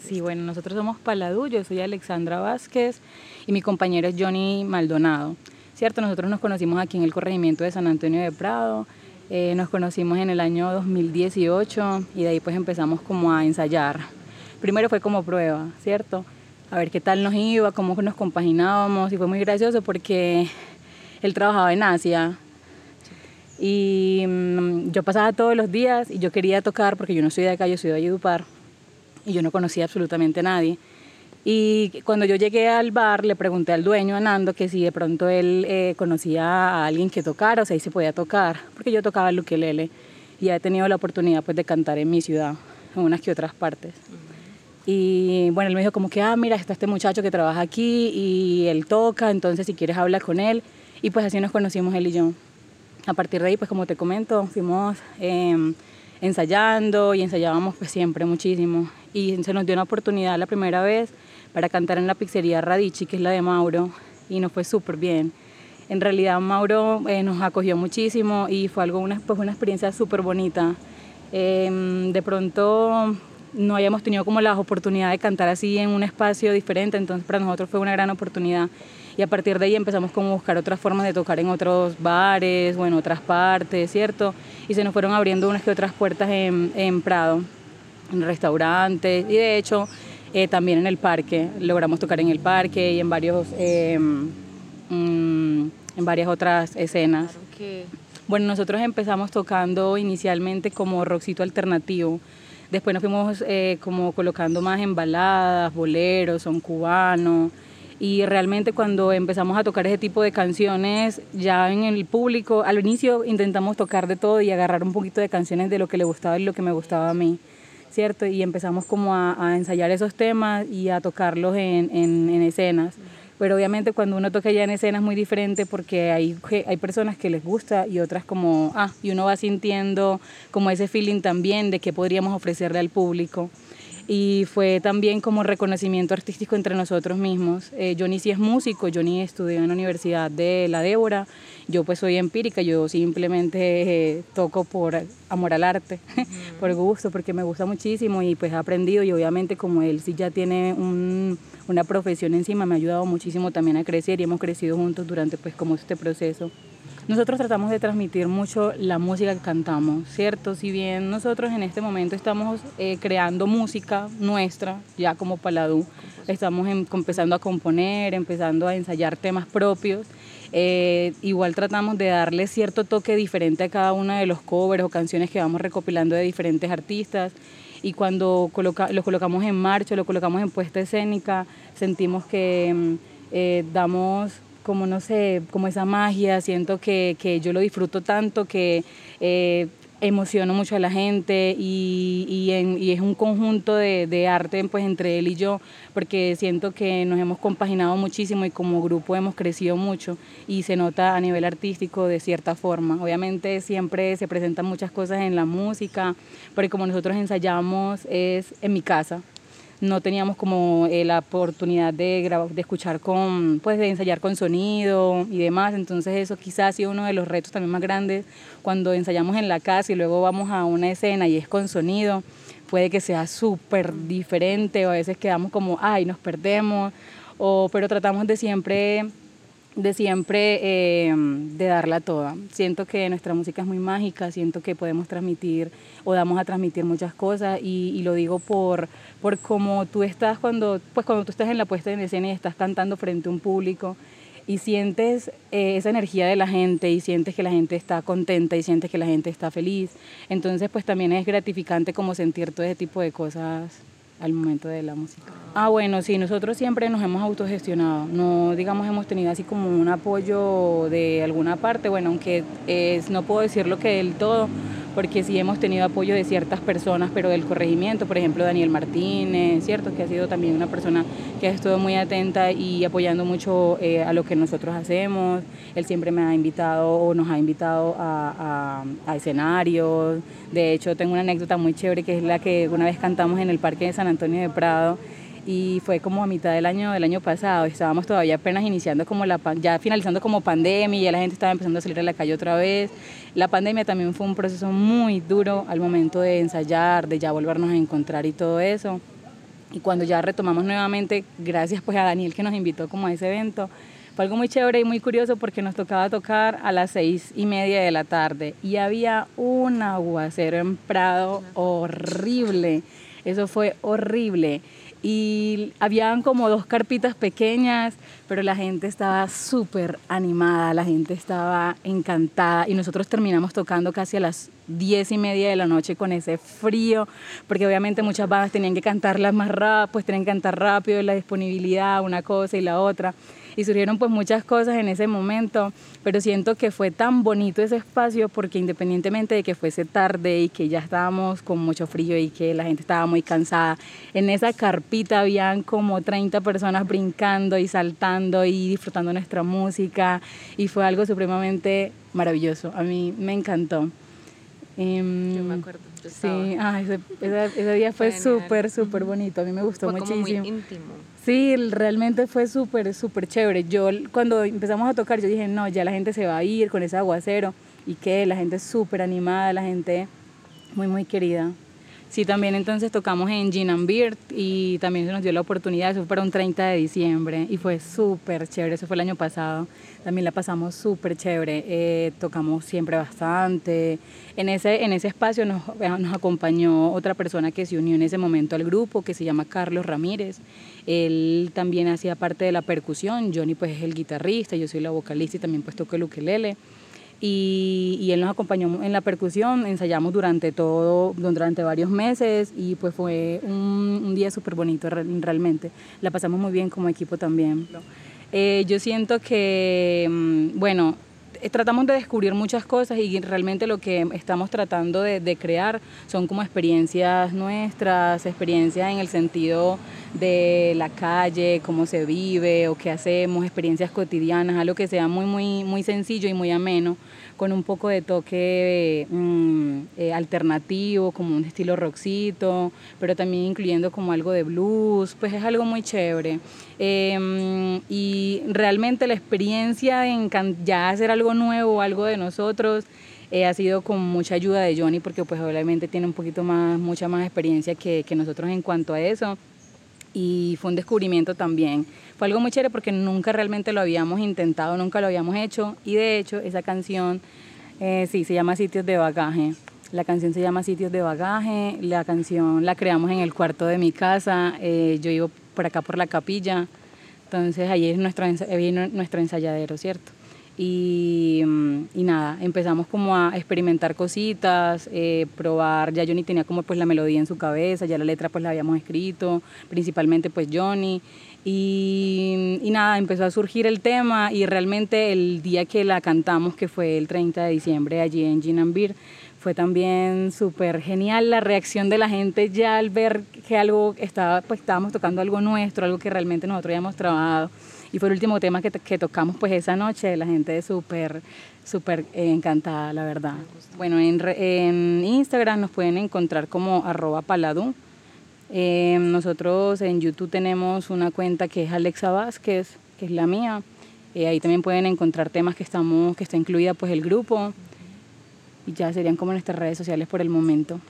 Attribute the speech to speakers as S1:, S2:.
S1: Sí, bueno, nosotros somos Paladú, yo soy Alexandra Vázquez y mi compañero es Johnny Maldonado. Cierto, nosotros nos conocimos aquí en el corregimiento de San Antonio de Prado, eh, nos conocimos en el año 2018 y de ahí pues empezamos como a ensayar. Primero fue como prueba, ¿cierto? A ver qué tal nos iba, cómo nos compaginábamos y fue muy gracioso porque él trabajaba en Asia y mm, yo pasaba todos los días y yo quería tocar porque yo no soy de acá, yo soy de Ayudupar y yo no conocía absolutamente a nadie. Y cuando yo llegué al bar le pregunté al dueño, a Nando, que si de pronto él eh, conocía a alguien que tocara, o sea, ahí se podía tocar, porque yo tocaba el ukelele y he tenido la oportunidad pues de cantar en mi ciudad, en unas que otras partes. Y bueno, él me dijo como que, ah, mira, está este muchacho que trabaja aquí y él toca, entonces si quieres habla con él. Y pues así nos conocimos él y yo. A partir de ahí, pues como te comento, fuimos em, ensayando y ensayábamos pues siempre muchísimo. Y se nos dio una oportunidad la primera vez para cantar en la pizzería Radici, que es la de Mauro, y nos fue súper bien. En realidad Mauro eh, nos acogió muchísimo y fue algo, una, pues una experiencia súper bonita. Em, de pronto no hayamos tenido como la oportunidad de cantar así en un espacio diferente, entonces para nosotros fue una gran oportunidad. Y a partir de ahí empezamos como a buscar otras formas de tocar en otros bares o en otras partes, ¿cierto? Y se nos fueron abriendo unas que otras puertas en, en Prado, en restaurantes, y de hecho eh, también en el parque, logramos tocar en el parque y en varios... Em, mm, en varias otras escenas. Bueno, nosotros empezamos tocando inicialmente como rockcito alternativo, Después nos fuimos eh, como colocando más en baladas, boleros, son cubanos. Y realmente cuando empezamos a tocar ese tipo de canciones, ya en el público, al inicio intentamos tocar de todo y agarrar un poquito de canciones de lo que le gustaba y lo que me gustaba a mí, ¿cierto? Y empezamos como a, ensayar esos temas y a tocarlos en, en, en escenas pero obviamente cuando uno toca ya en escena es muy diferente porque hay, hay personas que les gusta y otras como, ah, y uno va sintiendo como ese feeling también de qué podríamos ofrecerle al público y fue también como reconocimiento artístico entre nosotros mismos. Eh, Johnny sí es músico, Johnny estudió en la Universidad de La Débora, yo pues soy empírica, yo simplemente eh, toco por amor al arte, por gusto, porque me gusta muchísimo y pues he aprendido y obviamente como él sí ya tiene una profesión encima, me ha ayudado muchísimo también a crecer y hemos crecido juntos durante pues como este proceso. Nosotros tratamos de transmitir mucho la música que cantamos, ¿cierto? Si bien nosotros en este momento estamos eh, creando música nuestra, ya como Paladú, estamos em, empezando a componer, empezando a ensayar temas propios, eh, igual tratamos de darle cierto toque diferente a cada uno de los covers o canciones que vamos recopilando de diferentes artistas y cuando coloca, lo colocamos en marcha, lo colocamos en puesta escénica, sentimos que em, eh, damos como no sé, como esa magia, siento que, que yo lo disfruto tanto que eh, emociono mucho a la gente y, y, y es un conjunto de, de, arte pues entre él y yo, porque siento que nos hemos compaginado muchísimo y como grupo hemos crecido mucho y se nota a nivel artístico de cierta forma. Obviamente siempre se presentan muchas cosas en la música, porque como nosotros ensayamos es en mi casa, no teníamos como eh, la oportunidad de, grabar, de escuchar con, pues de ensayar con sonido y demás, entonces eso quizás ha sido uno de los retos también más grandes cuando ensayamos en la casa y luego vamos a una escena y es con sonido, puede que sea súper diferente o a veces quedamos como, ay, nos perdemos, o, pero tratamos de siempre de siempre eh, de darla toda. Siento que nuestra música es muy mágica, siento que podemos transmitir o damos a transmitir muchas cosas y, lo digo por, por cómo tú estás cuando, pues cuando tú estás en la puesta en escena y estás cantando frente a un público y sientes eh, esa energía de la gente y sientes que la gente está contenta y sientes que la gente está feliz. Entonces pues también es gratificante como sentir todo ese tipo de cosas al momento de la música. Ah, bueno, sí, nosotros siempre nos hemos autogestionado, no digamos hemos tenido así como un apoyo de alguna parte, bueno, aunque es, no puedo decir lo que del todo, porque sí hemos tenido apoyo de ciertas personas, pero del corregimiento, por ejemplo Daniel Martínez, ¿cierto? Que ha sido también una persona que ha estado muy atenta y apoyando mucho eh, a lo que nosotros hacemos. Él siempre me ha invitado o nos ha invitado a, a, a, escenarios. De hecho, tengo una anécdota muy chévere que es la que una vez cantamos en el Parque de San Antonio de Prado y fue como a mitad del año del año pasado, estábamos todavía apenas iniciando como la ya finalizando como pandemia ya la gente estaba empezando a salir a la calle otra vez. La pandemia también fue un proceso muy duro al momento de ensayar, de ya volvernos a encontrar y todo eso. Y cuando ya retomamos nuevamente, gracias pues a Daniel que nos invitó como a ese evento, fue algo muy chévere y muy curioso porque nos tocaba tocar a las seis y media de la tarde y había un aguacero en Prado horrible. Eso fue horrible y habían como dos carpitas pequeñas, pero la gente estaba súper animada, la gente estaba encantada y nosotros terminamos tocando casi a las diez y media de la noche con ese frío, porque obviamente muchas bandas tenían que cantarlas más rápido, pues tenían cantar rápido, la disponibilidad, una cosa y la otra y surgieron pues muchas cosas en ese momento, pero siento que fue tan bonito ese espacio porque independientemente de que fuese tarde y que ya estábamos con mucho frío y que la gente estaba muy cansada, en esa carpita habían como 30 personas brincando y saltando y disfrutando nuestra música y fue algo supremamente maravilloso, a mí me encantó.
S2: Em, Yo me acuerdo.
S1: Sí, ah, ese, ese, día fue súper, súper bonito. A mí me gustó
S2: fue
S1: muchísimo.
S2: Como muy íntimo.
S1: Sí, realmente fue súper, súper chévere. Yo cuando empezamos a tocar, yo dije, no, ya la gente se va a ir con ese aguacero. Y que la gente súper animada, la gente muy, muy querida. Sí, también entonces tocamos en Gin and Beard y también se nos dio la oportunidad, eso fue para un 30 de diciembre y fue súper chévere, eso fue el año pasado, también la pasamos súper chévere, eh, tocamos siempre bastante. En ese, en ese espacio nos, nos acompañó otra persona que se unió en ese momento al grupo, que se llama Carlos Ramírez, él también hacía parte de la percusión, Johnny pues es el guitarrista, yo soy la vocalista y también pues toco el ukelele y, él nos acompañó en la percusión, ensayamos durante todo, durante varios meses y pues fue un, día súper bonito realmente. La pasamos muy bien como equipo también. Eh, yo siento que, mm, bueno, eh, tratamos de descubrir muchas cosas y realmente lo que estamos tratando de, crear son como experiencias nuestras, experiencias en el sentido de la calle, cómo se vive o qué hacemos, experiencias cotidianas, algo que sea muy, muy, muy sencillo y muy ameno con un poco de toque mm, eh, alternativo, como un estilo rockcito, pero también incluyendo como algo de blues, pues es algo muy chévere. Em, y realmente la experiencia en ya hacer algo nuevo, algo de nosotros, eh, ha sido con mucha ayuda de Johnny, porque pues obviamente tiene un poquito más, mucha más experiencia que, que nosotros en cuanto a eso y fue un descubrimiento también. Fue algo muy chévere porque nunca realmente lo habíamos intentado, nunca lo habíamos hecho y de hecho esa canción eh, sí se llama Sitios de Bagaje. La canción se llama Sitios de Bagaje, la canción la creamos en el cuarto de mi casa, eh, yo vivo por acá por la capilla, entonces ahí es nuestro, nuestro ensayadero, ¿cierto? Y, y, nada, empezamos como a experimentar cositas, eh, probar, ya Johnny tenía como pues la melodía en su cabeza, ya la letra pues la habíamos escrito, principalmente pues Johnny, y, y, nada, empezó a surgir el tema y realmente el día que la cantamos, que fue el 30 de diciembre allí en Ginambir, fue también súper genial la reacción de la gente ya al ver que algo estaba, pues estábamos tocando algo nuestro, algo que realmente nosotros habíamos trabajado y fue el último tema que, que tocamos pues esa noche, la gente súper, súper eh, encantada, la verdad. Bueno, en, en, Instagram nos pueden encontrar como arroba paladú. Eh, nosotros en YouTube tenemos una cuenta que es Alexa Vázquez, que es la mía. Eh, ahí también pueden encontrar temas que estamos, que está incluida pues el grupo. Y ya serían como nuestras redes sociales por el momento.